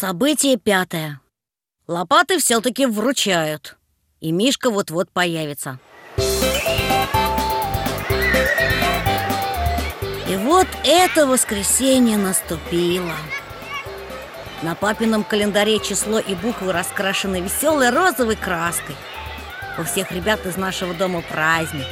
Событие пятое. Лопаты все-таки вручают. И Мишка вот-вот появится. И вот это воскресенье наступило. На папином календаре число и буквы раскрашены веселой розовой краской. У всех ребят из нашего дома праздник.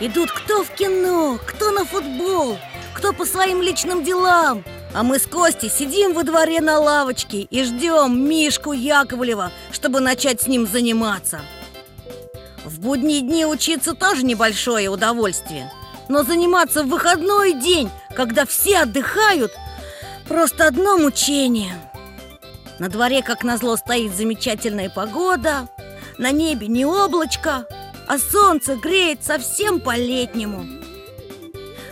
Идут кто в кино, кто на футбол, кто по своим личным делам – а мы с Костей сидим во дворе на лавочке и ждем Мишку Яковлева, чтобы начать с ним заниматься. В будние дни учиться тоже небольшое удовольствие. Но заниматься в выходной день, когда все отдыхают, просто одно мучение. На дворе, как назло, стоит замечательная погода, на небе не облачко, а солнце греет совсем по-летнему.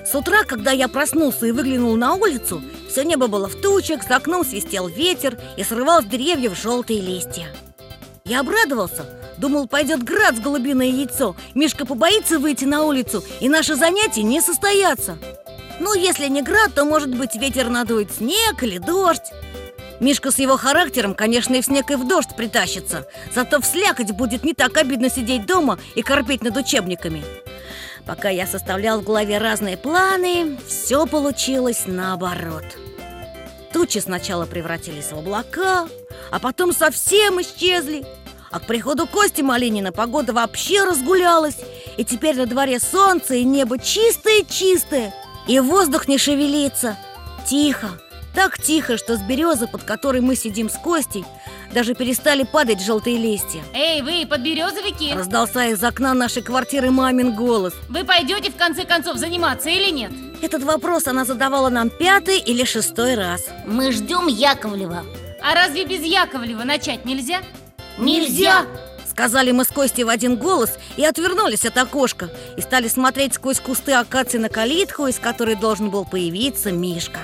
С утра, когда я проснулся и выглянул на улицу, все небо было в тучах, за окном свистел ветер и срывал с деревьев желтые листья. Я обрадовался, думал, пойдет град с голубиное яйцо, Мишка побоится выйти на улицу, и наши занятия не состоятся. Ну, если не град, то, может быть, ветер надует снег или дождь. Мишка с его характером, конечно, и в снег, и в дождь притащится Зато в слякоть будет не так обидно сидеть дома и корпеть над учебниками Пока я составлял в голове разные планы, все получилось наоборот – Тучи сначала превратились в облака, а потом совсем исчезли. А к приходу Кости Малинина погода вообще разгулялась, и теперь на дворе солнце и небо чистое-чистое, и воздух не шевелится. Тихо, так тихо, что с березы, под которой мы сидим с Костей, даже перестали падать желтые листья Эй, вы, подберезовики! Раздался из окна нашей квартиры мамин голос Вы пойдете в конце концов заниматься или нет? Этот вопрос она задавала нам пятый или шестой раз Мы ждем Яковлева А разве без Яковлева начать нельзя? Нельзя! Сказали мы с Костей в один голос и отвернулись от окошка И стали смотреть сквозь кусты акации на калитку, из которой должен был появиться Мишка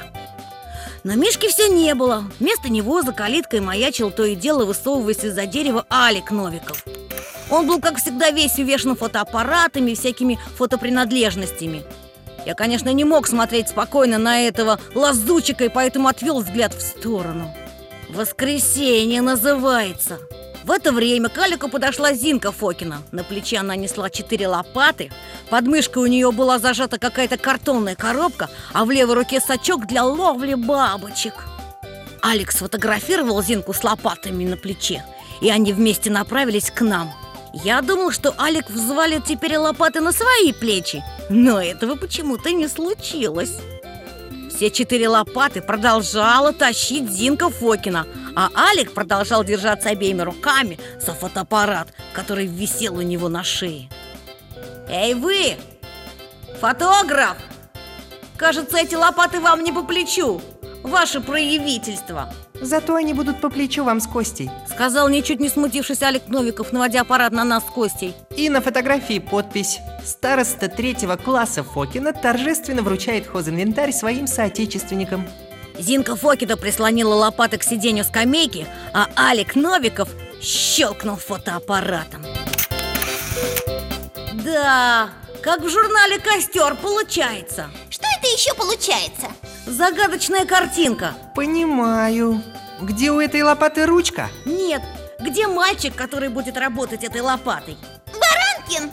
но Мишки все не было. Вместо него за калиткой маячил то и дело высовываясь из-за дерева Алик Новиков. Он был, как всегда, весь увешан фотоаппаратами и всякими фотопринадлежностями. Я, конечно, не мог смотреть спокойно на этого лазучика И поэтому отвел взгляд в сторону. Воскресенье называется в это время к Алику подошла Зинка Фокина. На плече она несла четыре лопаты. Под мышкой у нее была зажата какая-то картонная коробка А в левой руке сачок для ловли бабочек. Алекс фотографировал Зинку с лопатами на плече И они вместе направились к нам. Я думал, что Алик взвалит теперь лопаты на свои плечи Но этого почему-то не случилось все четыре лопаты продолжала тащить Зинка Фокина А Алик продолжал держаться обеими руками за фотоаппарат, который висел у него на шее. Эй вы, фотограф! Кажется, эти лопаты вам не по плечу. Ваше проявительство Зато они будут по плечу вам с Костей. Сказал ничуть не смутившись Алик Новиков, наводя аппарат на нас с Костей. И на фотографии подпись. Староста третьего класса Фокина торжественно вручает хозинвентарь своим соотечественникам. Зинка Фокина прислонила лопаты к сиденью скамейки А Алик Новиков щелкнул фотоаппаратом. Да, как в журнале «Костер» получается. Что это еще получается? Загадочная картинка. Понимаю Где у этой лопаты ручка? Нет, где мальчик, который будет работать этой лопатой? Баранкин!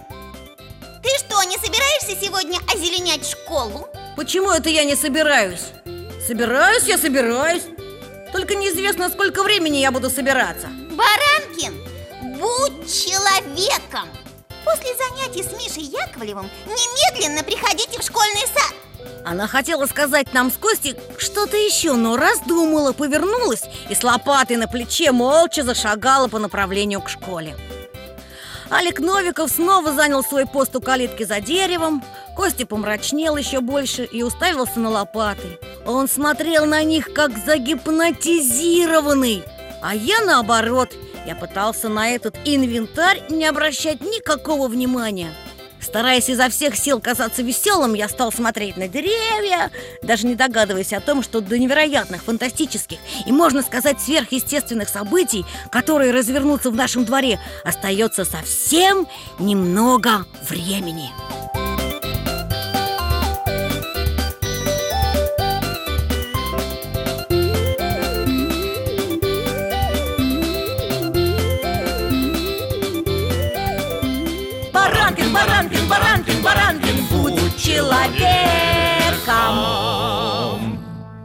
Ты что, не собираешься сегодня озеленять школу? Почему это я не собираюсь? Собираюсь, я собираюсь Только неизвестно, сколько времени я буду собираться Баранкин, будь человеком! После занятий с Мишей Яковлевым немедленно приходите в школьный сад Она хотела сказать нам с Костей что-то еще, но раздумала, повернулась и с лопатой на плече молча зашагала по направлению к школе. Алик Новиков снова занял свой пост у калитки за деревом. Костя помрачнел еще больше и уставился на лопаты. Он смотрел на них, как загипнотизированный. А я наоборот – я пытался на этот инвентарь не обращать никакого внимания Стараясь изо всех сил казаться веселым, я стал смотреть на деревья, даже не догадываясь о том, что до невероятных, фантастических и, можно сказать, сверхъестественных событий, которые развернутся в нашем дворе, остается совсем немного времени. баранкин, баранкин, баранкин, будь человеком.